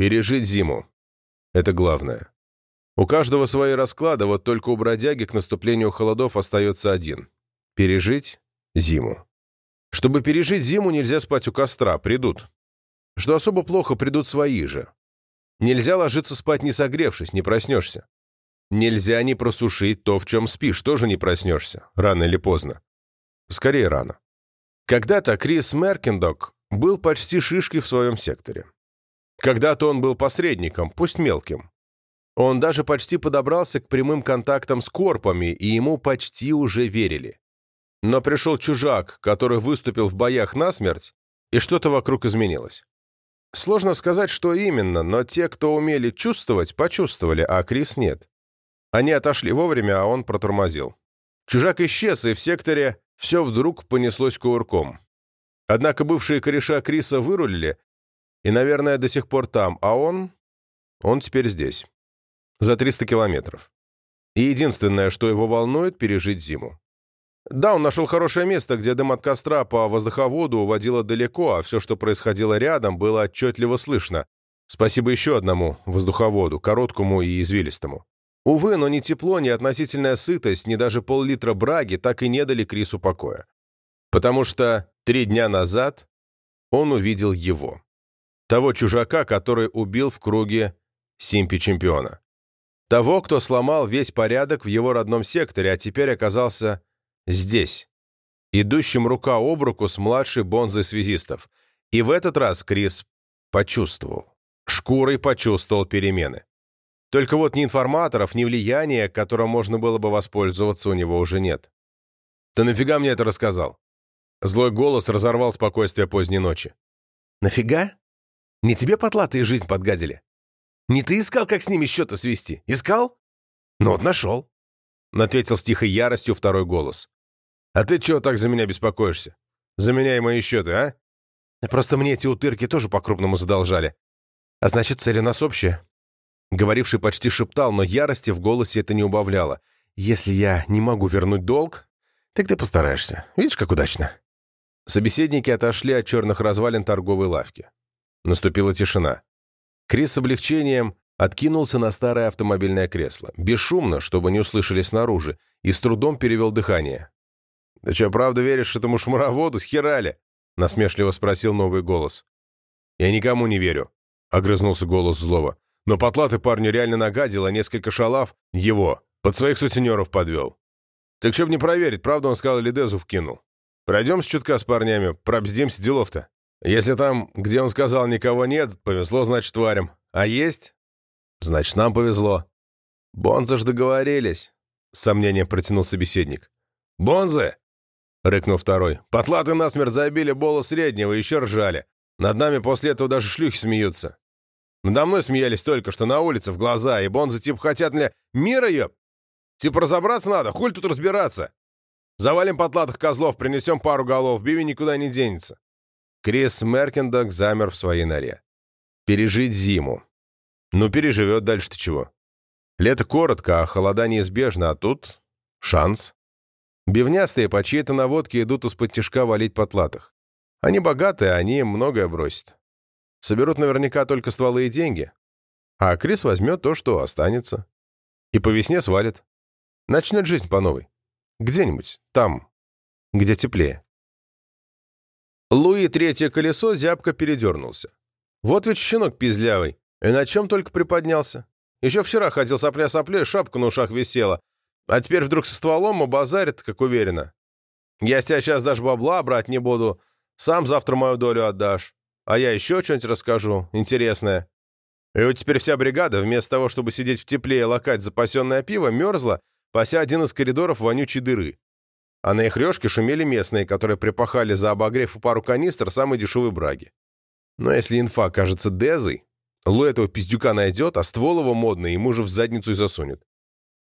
Пережить зиму. Это главное. У каждого свои расклады, вот только у бродяги к наступлению холодов остается один. Пережить зиму. Чтобы пережить зиму, нельзя спать у костра, придут. Что особо плохо, придут свои же. Нельзя ложиться спать не согревшись, не проснешься. Нельзя не просушить то, в чем спишь, тоже не проснешься, рано или поздно. Скорее рано. Когда-то Крис Меркендок был почти шишкой в своем секторе. Когда-то он был посредником, пусть мелким. Он даже почти подобрался к прямым контактам с корпами, и ему почти уже верили. Но пришел чужак, который выступил в боях насмерть, и что-то вокруг изменилось. Сложно сказать, что именно, но те, кто умели чувствовать, почувствовали, а Крис нет. Они отошли вовремя, а он протормозил. Чужак исчез, и в секторе все вдруг понеслось кувырком. Однако бывшие кореша Криса вырулили, и, наверное, до сих пор там, а он... Он теперь здесь. За 300 километров. И единственное, что его волнует, пережить зиму. Да, он нашел хорошее место, где дым от костра по воздуховоду уводило далеко, а все, что происходило рядом, было отчетливо слышно. Спасибо еще одному воздуховоду, короткому и извилистому. Увы, но ни тепло, ни относительная сытость, ни даже пол-литра браги так и не дали Крису покоя. Потому что три дня назад он увидел его. Того чужака, который убил в круге Симпи-чемпиона. Того, кто сломал весь порядок в его родном секторе, а теперь оказался здесь, идущим рука об руку с младшей бонзой связистов. И в этот раз Крис почувствовал, шкурой почувствовал перемены. Только вот ни информаторов, ни влияния, которым можно было бы воспользоваться, у него уже нет. «Ты нафига мне это рассказал?» Злой голос разорвал спокойствие поздней ночи. «Нафига? Не тебе потлатые жизнь подгадили? Не ты искал, как с ними счеты свести? Искал? Ну вот нашел. — ответил с тихой яростью второй голос. «А ты чего так за меня беспокоишься? За меня и мои счеты, а?» «Просто мне эти утырки тоже по-крупному задолжали. А значит, цель у нас общая». Говоривший почти шептал, но ярости в голосе это не убавляло. «Если я не могу вернуть долг, так ты постараешься. Видишь, как удачно». Собеседники отошли от черных развалин торговой лавки. Наступила тишина. Крис с облегчением откинулся на старое автомобильное кресло, бесшумно, чтобы не услышали снаружи, и с трудом перевел дыхание. «Да что, правда веришь этому шмароводу? Схерали?» — насмешливо спросил новый голос. «Я никому не верю», — огрызнулся голос злого. «Но потлатый парню реально нагадил, а несколько шалав его под своих сутенеров подвел. Так чтоб не проверить, правда он сказал или Дезу вкинул. Пройдем с чутка с парнями, пробздимся делов-то. Если там, где он сказал, никого нет, повезло, значит, тварям. А есть, Значит, нам повезло. Бонзы ж договорились, с сомнением протянул собеседник. Бонзы! рыкнул второй. Потлаты насмерть забили Бола среднего и еще ржали. Над нами после этого даже шлюхи смеются. Надо мной смеялись только, что на улице в глаза, и бонзы типа хотят мне мира, ёб! Типа разобраться надо, хуль тут разбираться? Завалим потлатых козлов, принесем пару голов, Биви никуда не денется. Крис Меркендок замер в своей норе. Пережить зиму. Ну, переживет дальше-то чего. Лето коротко, а холода неизбежно, а тут шанс. Бивнястые по чьей-то наводке идут из-под тяжка валить потлатых. Они богатые, они им многое бросят. Соберут наверняка только стволы и деньги. А Крис возьмет то, что останется. И по весне свалит. Начнет жизнь по новой. Где-нибудь, там, где теплее. Луи третье колесо зябко передернулся. Вот ведь щенок пизлявый. И на чем только приподнялся. Еще вчера ходил сопля-соплей, шапка на ушах висела. А теперь вдруг со стволом обазарит, как уверенно. Я с тебя сейчас даже бабла брать не буду. Сам завтра мою долю отдашь. А я еще что-нибудь расскажу, интересное. И вот теперь вся бригада, вместо того, чтобы сидеть в тепле и лакать запасенное пиво, мерзла, пася один из коридоров вонючей дыры. А на их рёшке шумели местные, которые припахали за обогрев и пару канистр самой дешевой браги. Но если инфа кажется Дезой, Лу этого пиздюка найдет, а ствол его модный ему же в задницу и засунет.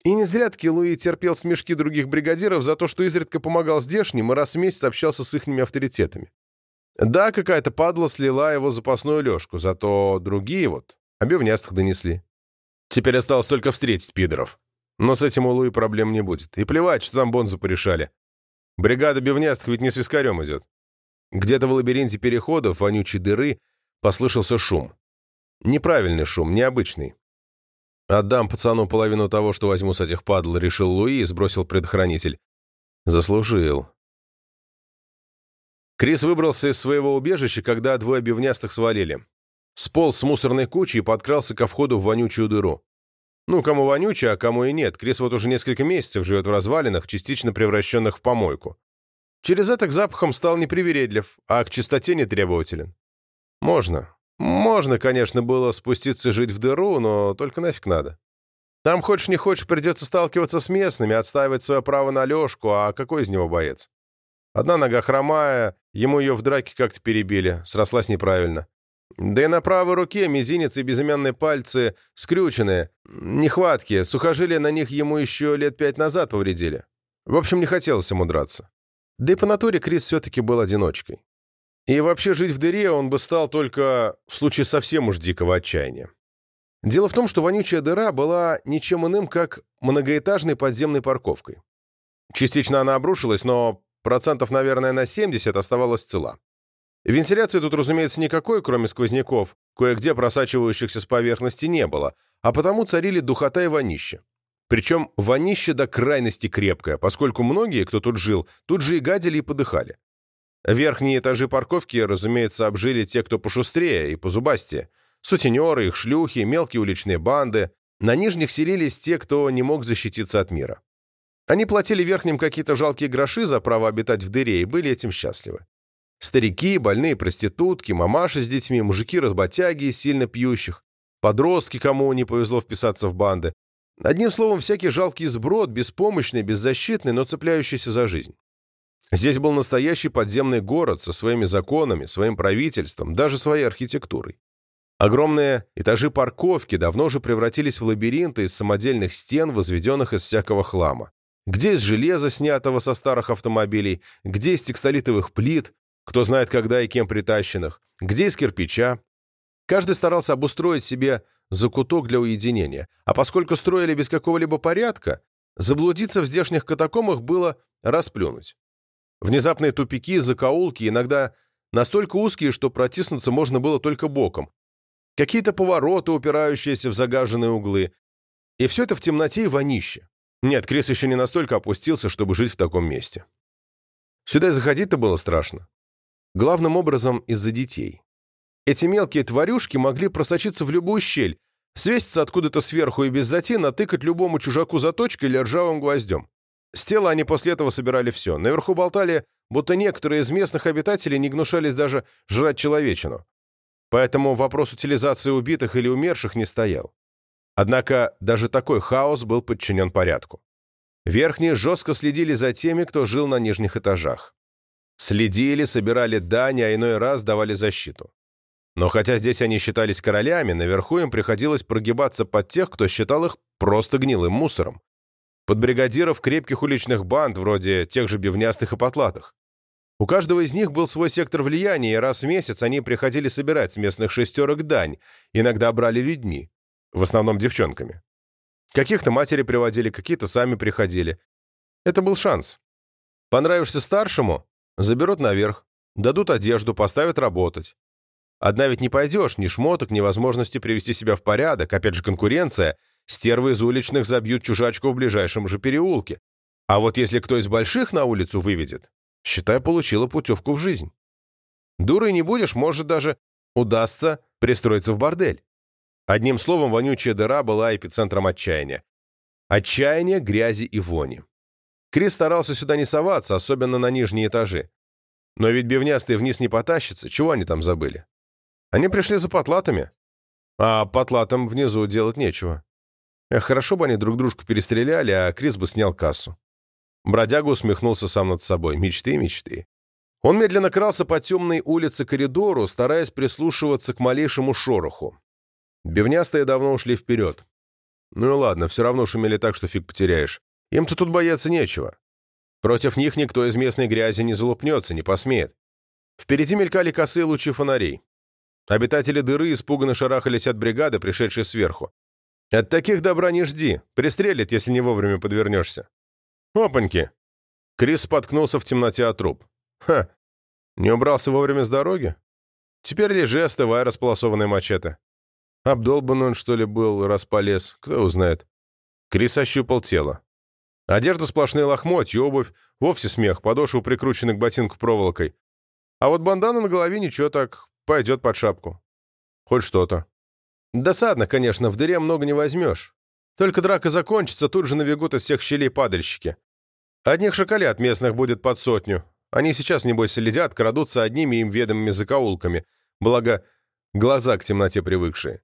И не зря-таки Луи терпел смешки других бригадиров за то, что изредка помогал здешним и раз в месяц общался с ихними авторитетами. Да, какая-то падла слила его запасную лёжку, зато другие вот обивнястых донесли. Теперь осталось только встретить пидоров. Но с этим у Луи проблем не будет. И плевать, что там бонзы порешали. Бригада бивнястых ведь не с вискарем идет. Где-то в лабиринте переходов, вонючей дыры, послышался шум. Неправильный шум, необычный. «Отдам пацану половину того, что возьму с этих падл», — решил Луи и сбросил предохранитель. «Заслужил». Крис выбрался из своего убежища, когда двое бивнястых свалили. Сполз с мусорной кучи и подкрался ко входу в вонючую дыру. Ну, кому вонючая, а кому и нет. Крис вот уже несколько месяцев живет в развалинах, частично превращенных в помойку. Через это к запахам стал непривередлив, а к чистоте не требователен. Можно. Можно, конечно, было спуститься жить в дыру, но только нафиг надо. Там, хочешь не хочешь, придется сталкиваться с местными, отстаивать свое право на Лешку, а какой из него боец? Одна нога хромая, ему ее в драке как-то перебили, срослась неправильно. Да и на правой руке мизинец и безымянные пальцы скрюченные, нехватки, сухожилия на них ему еще лет пять назад повредили. В общем, не хотелось ему драться. Да и по натуре Крис все-таки был одиночкой. И вообще жить в дыре он бы стал только в случае совсем уж дикого отчаяния. Дело в том, что вонючая дыра была ничем иным, как многоэтажной подземной парковкой. Частично она обрушилась, но процентов, наверное, на 70 оставалась цела. Вентиляции тут, разумеется, никакой, кроме сквозняков, кое-где просачивающихся с поверхности не было, а потому царили духота и вонище. Причем вонище до крайности крепкое, поскольку многие, кто тут жил, тут же и гадили, и подыхали. Верхние этажи парковки, разумеется, обжили те, кто пошустрее и позубастее. Сутенеры, их шлюхи, мелкие уличные банды. На нижних селились те, кто не мог защититься от мира. Они платили верхним какие-то жалкие гроши за право обитать в дыре и были этим счастливы. Старики, больные проститутки, мамаши с детьми, мужики-работяги сильно пьющих, подростки, кому не повезло вписаться в банды. Одним словом, всякий жалкий сброд, беспомощный, беззащитный, но цепляющийся за жизнь. Здесь был настоящий подземный город со своими законами, своим правительством, даже своей архитектурой. Огромные этажи парковки давно же превратились в лабиринты из самодельных стен, возведенных из всякого хлама. Где из железа, снятого со старых автомобилей, где из текстолитовых плит, кто знает, когда и кем притащенных, где из кирпича. Каждый старался обустроить себе закуток для уединения, а поскольку строили без какого-либо порядка, заблудиться в здешних катакомбах было расплюнуть. Внезапные тупики, закоулки, иногда настолько узкие, что протиснуться можно было только боком. Какие-то повороты, упирающиеся в загаженные углы. И все это в темноте и вонище. Нет, Крис еще не настолько опустился, чтобы жить в таком месте. Сюда заходить-то было страшно. Главным образом из-за детей. Эти мелкие тварюшки могли просочиться в любую щель, свеситься откуда-то сверху и без затей натыкать любому чужаку заточкой или ржавым гвоздем. С тела они после этого собирали все. Наверху болтали, будто некоторые из местных обитателей не гнушались даже жрать человечину. Поэтому вопрос утилизации убитых или умерших не стоял. Однако даже такой хаос был подчинен порядку. Верхние жестко следили за теми, кто жил на нижних этажах. Следили, собирали дань, а иной раз давали защиту. Но хотя здесь они считались королями, наверху им приходилось прогибаться под тех, кто считал их просто гнилым мусором. Под бригадиров крепких уличных банд, вроде тех же бивнястых и потлатых. У каждого из них был свой сектор влияния, и раз в месяц они приходили собирать с местных шестерок дань, иногда брали людьми, в основном девчонками. Каких-то матери приводили, какие-то сами приходили. Это был шанс. Понравишься старшему, Заберут наверх, дадут одежду, поставят работать. Одна ведь не пойдешь, ни шмоток, ни возможности привести себя в порядок, опять же конкуренция, стервы из уличных забьют чужачку в ближайшем же переулке. А вот если кто из больших на улицу выведет, считай, получила путевку в жизнь. Дурой не будешь, может даже удастся пристроиться в бордель. Одним словом, вонючая дыра была эпицентром отчаяния. Отчаяния, грязи и вони. Крис старался сюда не соваться, особенно на нижние этажи. Но ведь бивнястый вниз не потащится, чего они там забыли? Они пришли за потлатами, а потлатам внизу делать нечего. Эх, хорошо бы они друг дружку перестреляли, а Крис бы снял кассу. Бродяга усмехнулся сам над собой. Мечты, мечты. Он медленно крался по темной улице коридору, стараясь прислушиваться к малейшему шороху. Бивнястые давно ушли вперед. Ну и ладно, все равно шумели так, что фиг потеряешь. Им-то тут бояться нечего. Против них никто из местной грязи не залупнется, не посмеет. Впереди мелькали косые лучи фонарей. Обитатели дыры испуганно шарахались от бригады, пришедшей сверху. От таких добра не жди, пристрелят, если не вовремя подвернешься. Опаньки! Крис споткнулся в темноте от труп. Ха! Не убрался вовремя с дороги? Теперь лежи, остывая располосованной мачете. Обдолбан он, что ли, был, раз полез, кто его знает. Крис ощупал тело. Одежда сплошные лохмотья, обувь, вовсе смех, подошву прикручены к ботинку проволокой. А вот бандана на голове ничего так, пойдет под шапку. Хоть что-то. Досадно, конечно, в дыре много не возьмешь. Только драка закончится, тут же набегут из всех щелей падальщики. Одних шоколад местных будет под сотню. Они сейчас, небось, следят, крадутся одними им ведомыми закоулками. Благо, глаза к темноте привыкшие.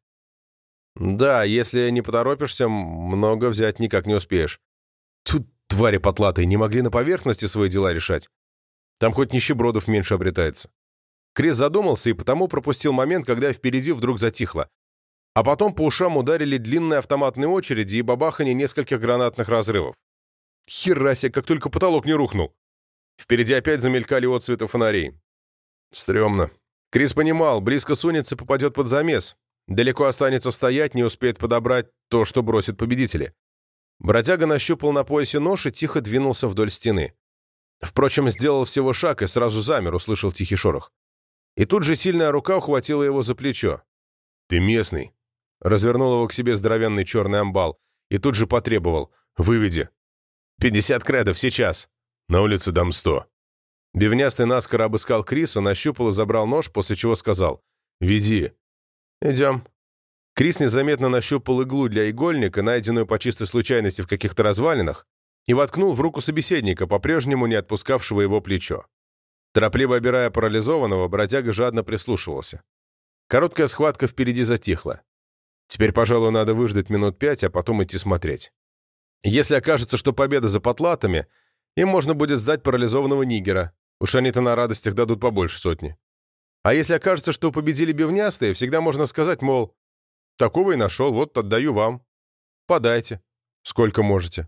Да, если не поторопишься, много взять никак не успеешь. Тут твари потлатые не могли на поверхности свои дела решать. Там хоть нищебродов меньше обретается. Крис задумался и потому пропустил момент, когда впереди вдруг затихло. А потом по ушам ударили длинные автоматные очереди и бабахание нескольких гранатных разрывов. Хера как только потолок не рухнул. Впереди опять замелькали отцветы фонарей. Стремно. Крис понимал, близко сунется, попадет под замес. Далеко останется стоять, не успеет подобрать то, что бросит победители. Бродяга нащупал на поясе нож и тихо двинулся вдоль стены. Впрочем, сделал всего шаг и сразу замер, услышал тихий шорох. И тут же сильная рука ухватила его за плечо. «Ты местный?» Развернул его к себе здоровенный черный амбал и тут же потребовал. «Выведи». «Пятьдесят кредов, сейчас». «На улице дам сто». Бивнястый наскоро обыскал Криса, нащупал и забрал нож, после чего сказал. «Веди». «Идем». Крис незаметно нащупал иглу для игольника, найденную по чистой случайности в каких-то развалинах, и воткнул в руку собеседника, по-прежнему не отпускавшего его плечо. Торопливо обирая парализованного, бродяга жадно прислушивался. Короткая схватка впереди затихла. Теперь, пожалуй, надо выждать минут пять, а потом идти смотреть. Если окажется, что победа за потлатами, им можно будет сдать парализованного нигера. Уж они-то на радостях дадут побольше сотни. А если окажется, что победили бивнястые, всегда можно сказать, мол, такого и нашел, вот отдаю вам. Подайте, сколько можете.